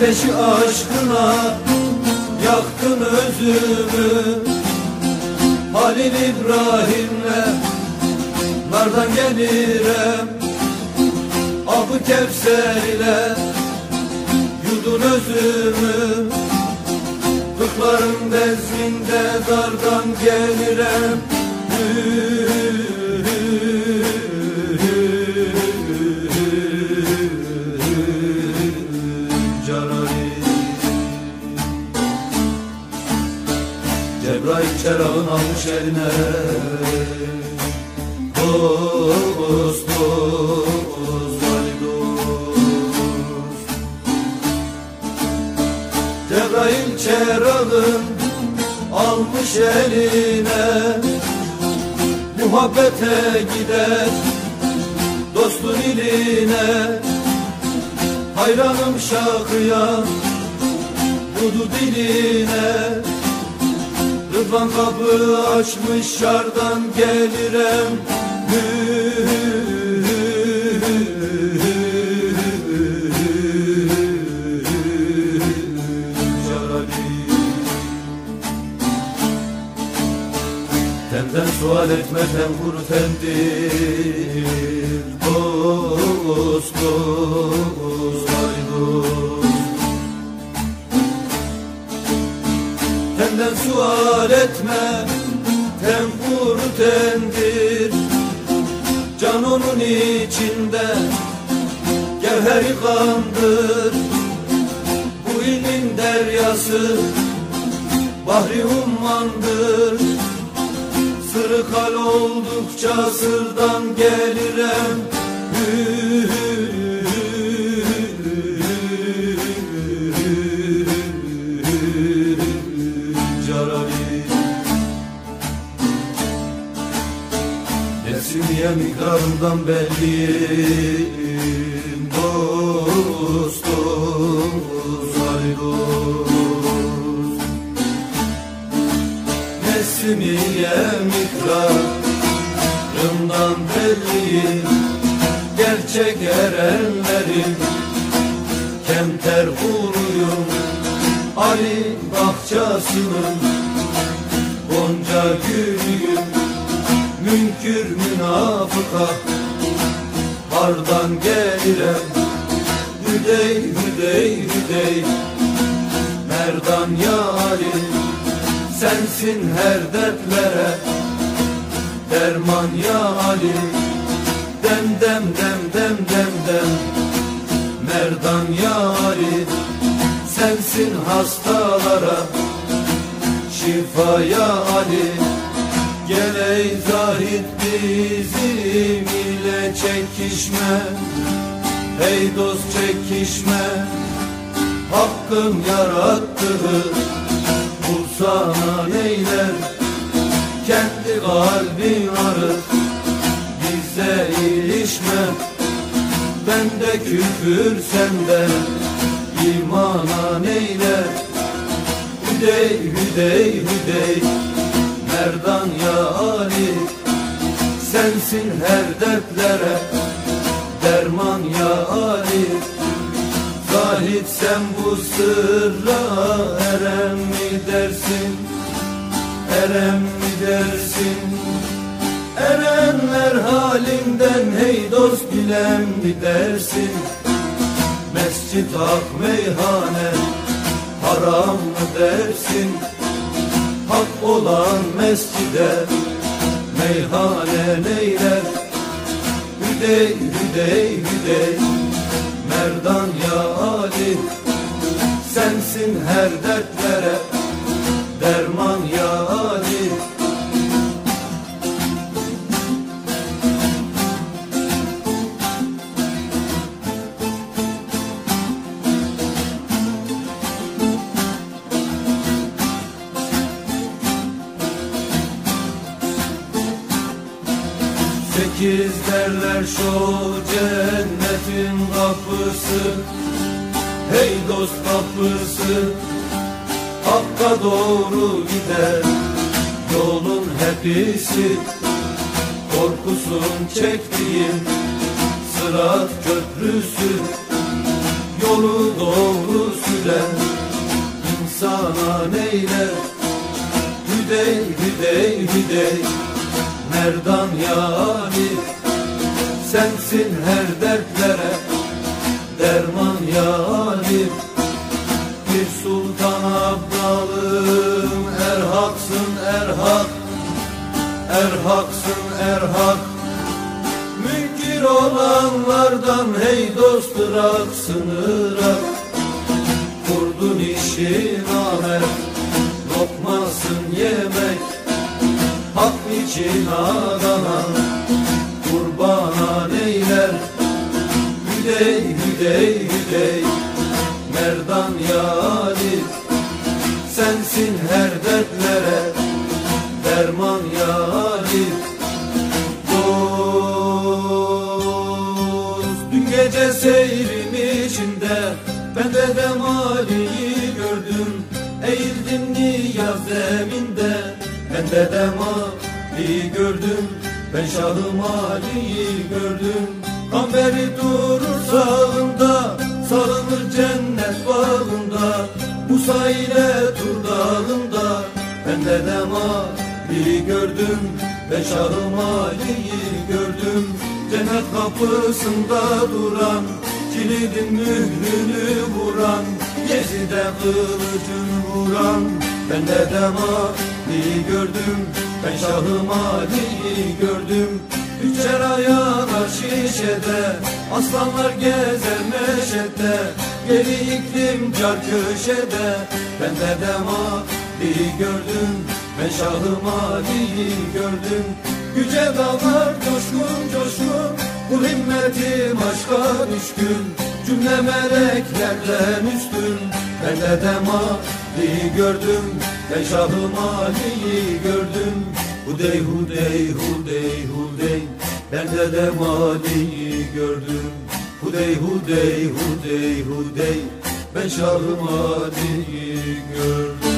Ateşi aşkına yaktın özümü. Halil İbrahim'le nardan gelirem? Abı Kevser ile yudun özümü. Kırkların bezminde dardan gelirem. Carari Cebrail çerağın almış eline. Dost dost vali dost. Cebrail çerağın almış eline. Muhabbete gider dostun iline. Hayranım şakıya Dudu diline Rıdvan kapı açmış şardan gelirem. Tenden sual etme ten kuru tendir Dost Tenden sual etme ten kuru tendir. Can onun içinde Gevheri kandır. Bu ilmin deryası Bahri ummandır. Sırrı kal oldukça sırdan gelirem Carali Nesimiye mikrarından belliyim Dost dost ay dost Nesimiye mikrarından belliyim Gerçek erenlerin Kemter huruyum Ali bahçasının Gonca gülüyüm Münkür münafıka. Hardan gelirem Hüdey hüdey hüdey. Merdan ya Ali Sensin her dertlere. Derman ya Ali Dem dem dem dem dem dem. Merdan ya Ali Sensin hastalara. Şifa ya Ali Gel ey zahid bizim ile çekişme. Ey dost çekişme. Hakkın yarattığı Kul sana neyler? Kendi kalbin arık Bize ilişme. Bende küfür sende imana neyler? Hüdey hüdey hüdey Merdan ya Ali Sensin her dertlere Derman ya Ali Zahid sen bu sırra erem mi dersin? Erem mi dersin? Erenler halinden hey dost bilen mi dersin? Mescit hak meyhane haram mı dersin Hak olan mescide meyhane neyler Hüdey hüdey hüdey Merdan ya Ali Sensin her dertlere Sekiz derler şu cennetin kapısı. Hey dost kapısı Hakka doğru gider. Yolun hepsi Korkusun çektiğim Sırat köprüsü. Yolu doğru süren insana neyler Hüdey hüdey hüdey Merdan yani. Sensin her dertlere Derman yani. Bir sultan abdalım Erhaksın erhak Erhaksın erhak Münkir olanlardan hey dost bırak Hüdey hüdey hüdey. Merdan yani Sensin her dertlere. Derman yani Dost Dün gece seyrim içinde Ben de demaliyi gördüm. Eğildim niyaz zeminde. Ben de demaliyi gördüm. Ben şahım Ali'yi gördüm. Kamberi durur Ben de demaliyi gördüm Ben şahım Ali'yi gördüm. Cennet kapısında duran Kilidin mührünü vuran Gezide kılıcın vuran. Ben de demaliyi gördüm Ben şahım Ali'yi gördüm. Üçer ayalar şişede Aslanlar gezer meşede. Geri iklim car köşede. Ben de demaliyi gördüm Ben şahım Ali'yi gördüm Yüce dağlar coşkun coşkun Kul himmetim aşka düşkün. Cümle meleklerden üstün Ben de demaliyi gördüm Ben şahım Ali'yi gördüm. Hudey hudey hudey hudey Ben de demaliyi gördüm. Hudey hudey hudey hudey Ben şahım Ali'yi gördüm